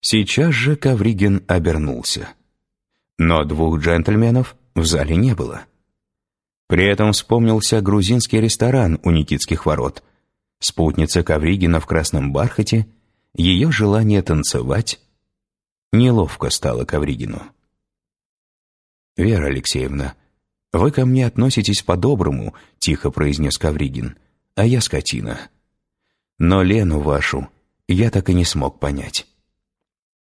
Сейчас же Ковригин обернулся. Но двух джентльменов в зале не было. При этом вспомнился грузинский ресторан у Никитских ворот, спутница Ковригина в красном бархате, ее желание танцевать. Неловко стало Ковригину. «Вера Алексеевна, вы ко мне относитесь по-доброму», — тихо произнес Ковригин, — «а я скотина. Но Лену вашу я так и не смог понять».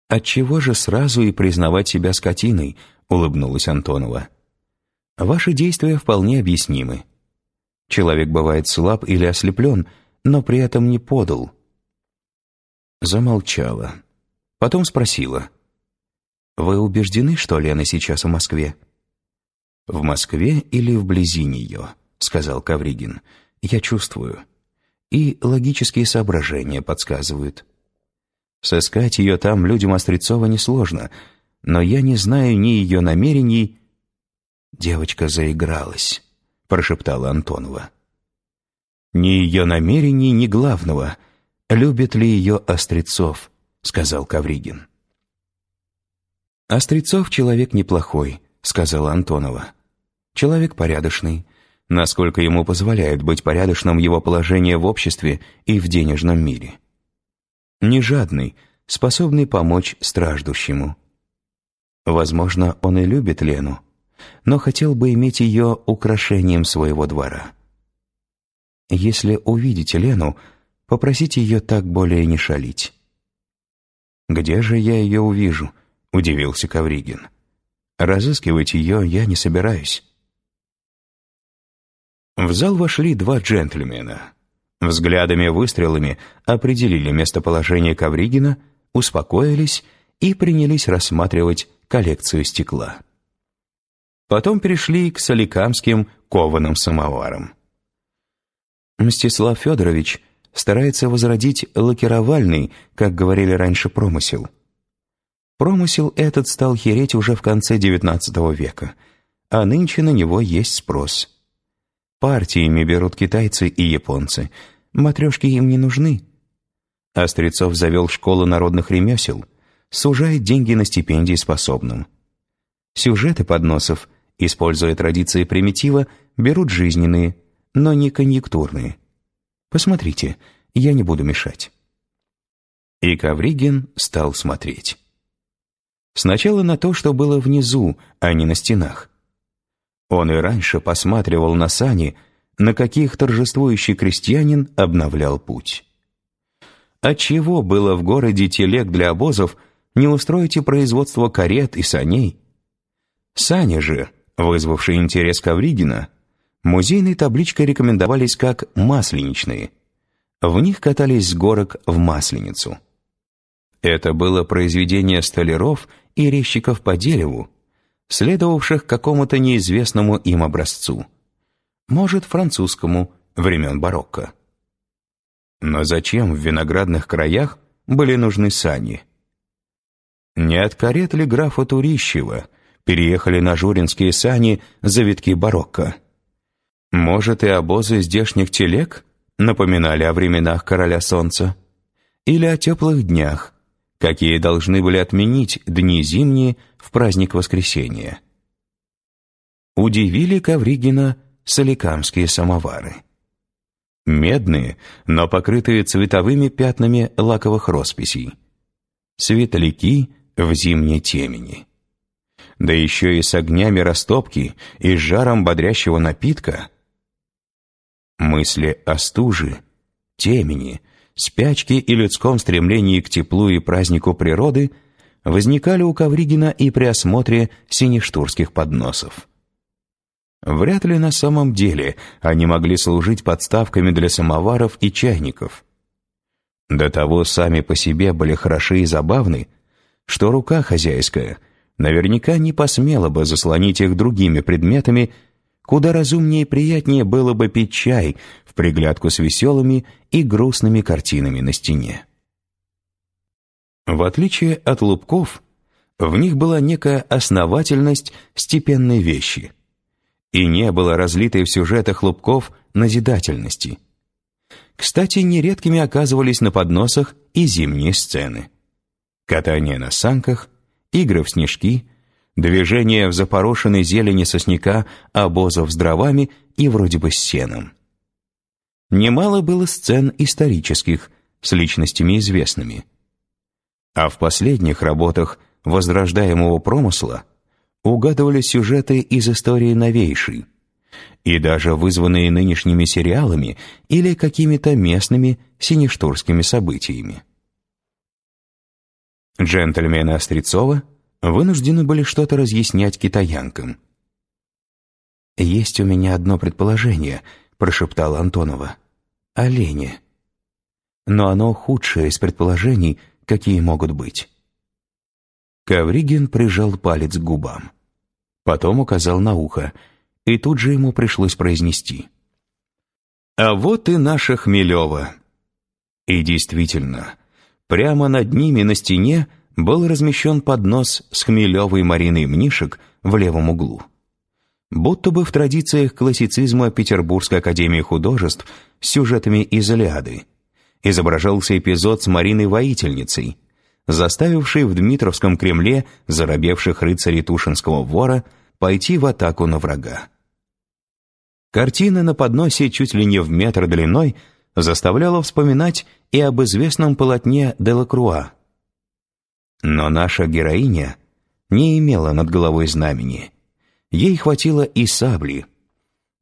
«Отчего же сразу и признавать себя скотиной?» — улыбнулась Антонова. «Ваши действия вполне объяснимы. Человек бывает слаб или ослеплен, но при этом не подал». Замолчала. Потом спросила. «Вы убеждены, что Лена сейчас в Москве?» «В Москве или вблизи нее?» — сказал Кавригин. «Я чувствую. И логические соображения подсказывают». Сыскать ее там людям Острецова несложно, но я не знаю ни ее намерений...» «Девочка заигралась», — прошептала Антонова. «Ни ее намерений, ни главного. Любит ли ее Острецов?» — сказал Кавригин. «Острецов человек неплохой», — сказала Антонова. «Человек порядочный, насколько ему позволяет быть порядочным его положение в обществе и в денежном мире» не жадный, способный помочь страждущему. Возможно, он и любит Лену, но хотел бы иметь ее украшением своего двора. Если увидите Лену, попросите ее так более не шалить. «Где же я ее увижу?» — удивился Кавригин. «Разыскивать ее я не собираюсь». В зал вошли два джентльмена. Взглядами-выстрелами определили местоположение Ковригина, успокоились и принялись рассматривать коллекцию стекла. Потом перешли к соликамским кованым самоварам. Мстислав Федорович старается возродить лакировальный, как говорили раньше, промысел. Промысел этот стал хереть уже в конце XIX века, а нынче на него есть спрос – Партиями берут китайцы и японцы. Матрешки им не нужны. Острецов завел школу народных ремесел, сужает деньги на стипендии способным. Сюжеты подносов, используя традиции примитива, берут жизненные, но не конъюнктурные. Посмотрите, я не буду мешать. И Ковригин стал смотреть. Сначала на то, что было внизу, а не на стенах. Он и раньше посматривал на сани, на каких торжествующий крестьянин обновлял путь. Отчего было в городе телег для обозов не устроить и производство карет и саней? Сани же, вызвавшие интерес Ковригина, музейной табличкой рекомендовались как «масленичные». В них катались с горок в Масленицу. Это было произведение столяров и резчиков по дереву, следовавших какому-то неизвестному им образцу. Может, французскому, времен барокко. Но зачем в виноградных краях были нужны сани? Не от карет ли графа Турищева переехали на журинские сани завитки барокко? Может, и обозы здешних телег напоминали о временах короля солнца? Или о теплых днях, какие должны были отменить дни зимние в праздник Воскресения. Удивили Ковригина соликамские самовары. Медные, но покрытые цветовыми пятнами лаковых росписей. Светляки в зимней темени. Да еще и с огнями растопки и с жаром бодрящего напитка. Мысли о стуже, темени, спячке и людском стремлении к теплу и празднику природы возникали у Ковригина и при осмотре синештурских подносов. Вряд ли на самом деле они могли служить подставками для самоваров и чайников. До того сами по себе были хороши и забавны, что рука хозяйская наверняка не посмела бы заслонить их другими предметами, куда разумнее и приятнее было бы пить чай в приглядку с веселыми и грустными картинами на стене. В отличие от лубков, в них была некая основательность степенной вещи, и не было разлитой в сюжетах лубков назидательности. Кстати, нередкими оказывались на подносах и зимние сцены. Катание на санках, игры в снежки, движение в запорошенной зелени сосняка обозов с дровами и вроде бы с сеном. Немало было сцен исторических, с личностями известными. А в последних работах возрождаемого промысла угадывали сюжеты из истории новейшей, и даже вызванные нынешними сериалами или какими-то местными синештурскими событиями. Джентльмены Острецова вынуждены были что-то разъяснять китаянкам. «Есть у меня одно предположение», — прошептала Антонова. «Оленя. Но оно худшее из предположений, какие могут быть». Ковригин прижал палец к губам. Потом указал на ухо, и тут же ему пришлось произнести. «А вот и наша Хмелева». И действительно, прямо над ними на стене был размещен поднос с Хмелевой Мариной Мнишек в левом углу. Будто бы в традициях классицизма Петербургской академии художеств с сюжетами из «Илиады» изображался эпизод с Мариной Воительницей, заставившей в Дмитровском Кремле заробевших рыцарей Тушинского вора пойти в атаку на врага. Картина на подносе чуть ли не в метр длиной заставляла вспоминать и об известном полотне Делакруа. Но наша героиня не имела над головой знамени. Ей хватило и сабли.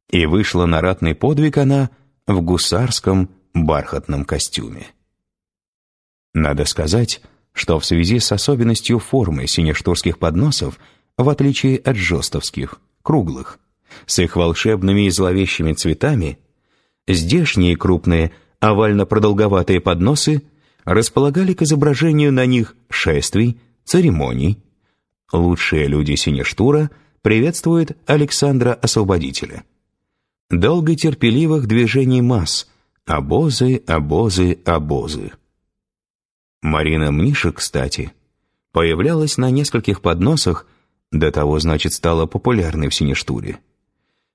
И вышла на ратный подвиг она в гусарском бархатном костюме. Надо сказать, что в связи с особенностью формы синештурских подносов, в отличие от жестовских, круглых, с их волшебными и зловещими цветами, здешние крупные овально-продолговатые подносы располагали к изображению на них шествий, церемоний. Лучшие люди Синештура приветствуют Александра Освободителя. Долготерпеливых движений масс, обозы, обозы, обозы. Марина Миша, кстати, появлялась на нескольких подносах, до того, значит, стала популярной в Синештуре,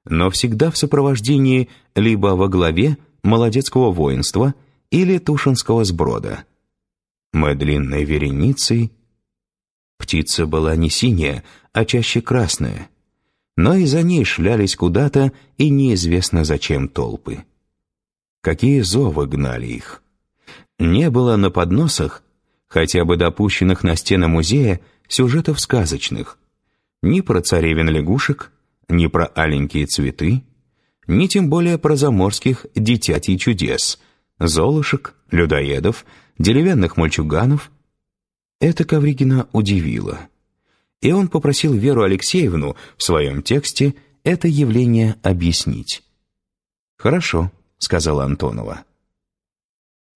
но всегда в сопровождении либо во главе молодецкого воинства или Тушинского сброда. Мы длинной вереницей. Птица была не синяя, а чаще красная, но и за ней шлялись куда-то и неизвестно зачем толпы. Какие зовы гнали их! Не было на подносах, хотя бы допущенных на стены музея, сюжетов сказочных. Ни про царевин лягушек, ни про аленькие цветы, ни тем более про заморских дитятей чудес, золушек, людоедов, деревянных мальчуганов. Это Ковригина удивило. И он попросил Веру Алексеевну в своем тексте это явление объяснить. «Хорошо», — сказала Антонова.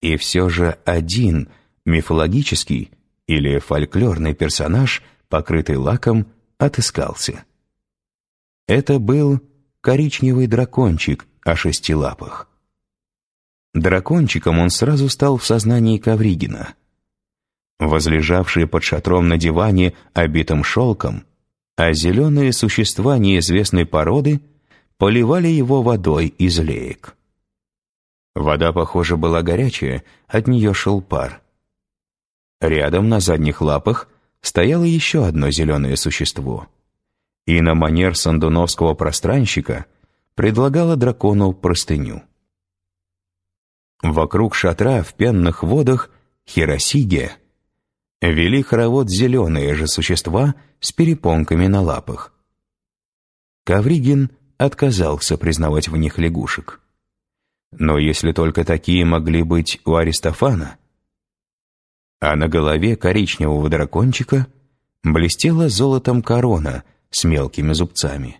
И все же один мифологический или фольклорный персонаж, покрытый лаком, отыскался. Это был коричневый дракончик о шести лапах. Дракончиком он сразу стал в сознании Ковригина. Возлежавшие под шатром на диване, обитым шелком, а зеленые существа неизвестной породы поливали его водой из леек. Вода, похоже, была горячая, от нее шел пар. Рядом на задних лапах стояло еще одно зеленое существо. И на манер сандуновского пространщика предлагало дракону простыню. Вокруг шатра в пенных водах Хиросиге вели хоровод зеленые же существа с перепонками на лапах. Кавригин отказался признавать в них лягушек. Но если только такие могли быть у Аристофана. А на голове коричневого дракончика блестела золотом корона с мелкими зубцами.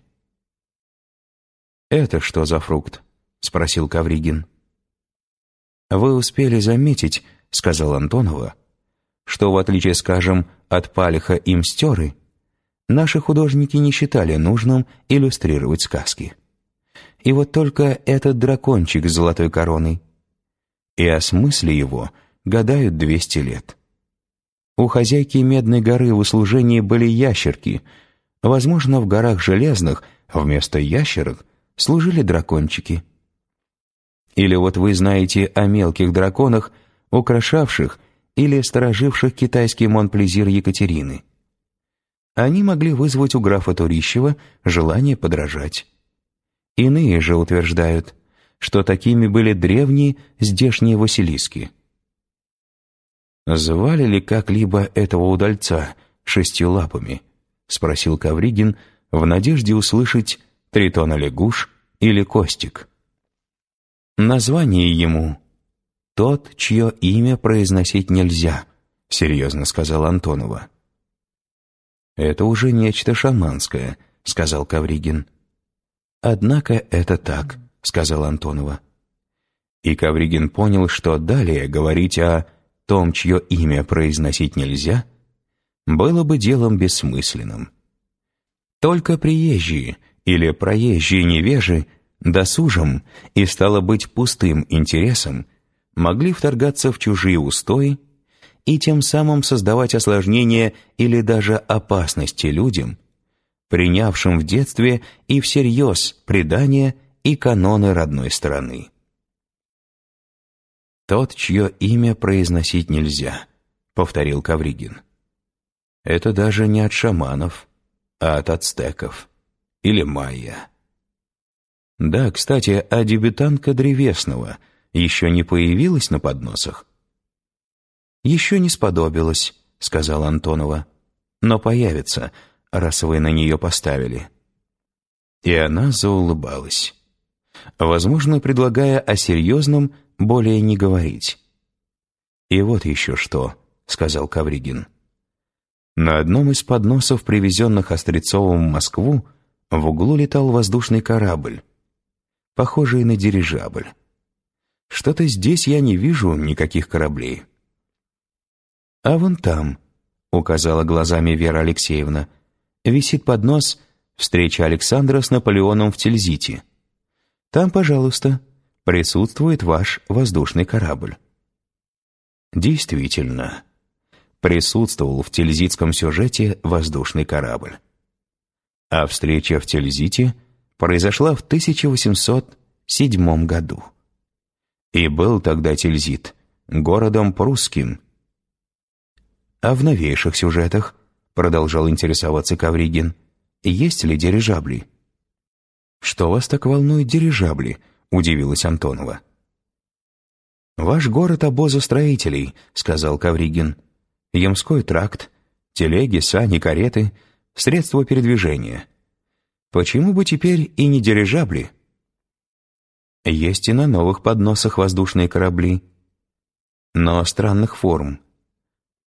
«Это что за фрукт?» — спросил Кавригин. «Вы успели заметить, — сказал Антонова, — что, в отличие, скажем, от Палиха и Мстеры, наши художники не считали нужным иллюстрировать сказки». И вот только этот дракончик с золотой короной. И о смысле его гадают двести лет. У хозяйки Медной горы в услужении были ящерки. Возможно, в горах Железных вместо ящерок служили дракончики. Или вот вы знаете о мелких драконах, украшавших или стороживших китайский Монплезир Екатерины. Они могли вызвать у графа Турищева желание подражать. Иные же утверждают, что такими были древние здешние Василиски. «Звали ли как-либо этого удальца шестью лапами?» — спросил Кавригин в надежде услышать «Тритона лягуш» или «Костик». Название ему «Тот, чье имя произносить нельзя», — серьезно сказал Антонова. «Это уже нечто шаманское», — сказал Кавригин. «Однако это так», — сказал Антонова. И Кавригин понял, что далее говорить о том, чье имя произносить нельзя, было бы делом бессмысленным. Только приезжие или проезжие невежи досужим и, стало быть, пустым интересом могли вторгаться в чужие устои и тем самым создавать осложнения или даже опасности людям, принявшим в детстве и всерьез предания и каноны родной страны. «Тот, чье имя произносить нельзя», — повторил Кавригин. «Это даже не от шаманов, а от ацтеков или майя». Да, кстати, а дебютантка Древесного еще не появилась на подносах? «Еще не сподобилась», — сказал Антонова. «Но появится, раз вы на нее поставили». И она заулыбалась. Возможно, предлагая о серьезном более не говорить. «И вот еще что», — сказал Кавригин. На одном из подносов, привезенных Острецовым в Москву, в углу летал воздушный корабль похожие на дирижабль. Что-то здесь я не вижу никаких кораблей. А вон там, указала глазами Вера Алексеевна, висит поднос «Встреча Александра с Наполеоном в Тильзите». Там, пожалуйста, присутствует ваш воздушный корабль. Действительно, присутствовал в тильзитском сюжете воздушный корабль. А встреча в Тильзите — произошла в 1807 году. И был тогда Тильзит городом прусским. А в новейших сюжетах, продолжал интересоваться Кавригин, есть ли дирижабли? «Что вас так волнует дирижабли?» — удивилась Антонова. «Ваш город обозостроителей», — сказал Кавригин. «Ямской тракт, телеги, сани, кареты, средства передвижения. Почему бы теперь и не дирижабли? Есть и на новых подносах воздушные корабли. Но странных форм.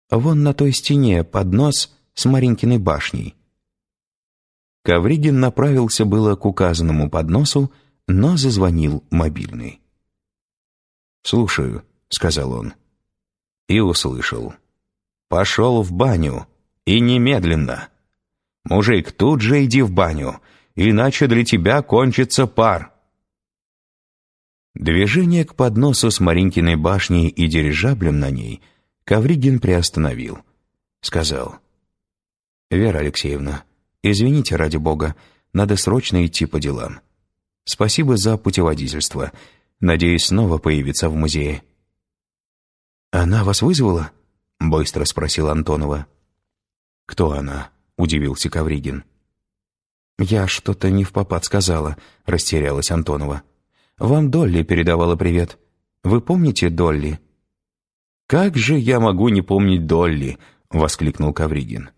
Вон на той стене поднос с Маринкиной башней. Ковригин направился было к указанному подносу, но зазвонил мобильный. «Слушаю», — сказал он. И услышал. «Пошел в баню. И немедленно. Мужик, тут же иди в баню иначе для тебя кончится пар». Движение к подносу с Маринкиной башней и дирижаблем на ней Ковригин приостановил. Сказал, «Вера Алексеевна, извините ради бога, надо срочно идти по делам. Спасибо за путеводительство. Надеюсь снова появиться в музее». «Она вас вызвала?» — быстро спросил Антонова. «Кто она?» — удивился Ковригин. «Я что-то не в попад сказала», — растерялась Антонова. «Вам Долли передавала привет. Вы помните Долли?» «Как же я могу не помнить Долли?» — воскликнул Кавригин.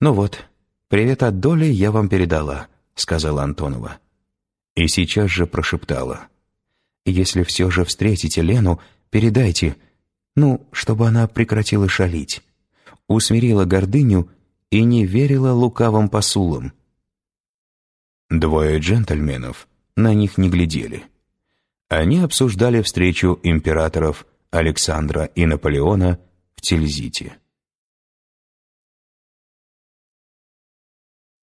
«Ну вот, привет от Долли я вам передала», — сказала Антонова. И сейчас же прошептала. «Если все же встретите Лену, передайте, ну, чтобы она прекратила шалить, усмирила гордыню и не верила лукавым посулам». Двое джентльменов на них не глядели. Они обсуждали встречу императоров Александра и Наполеона в Тильзите.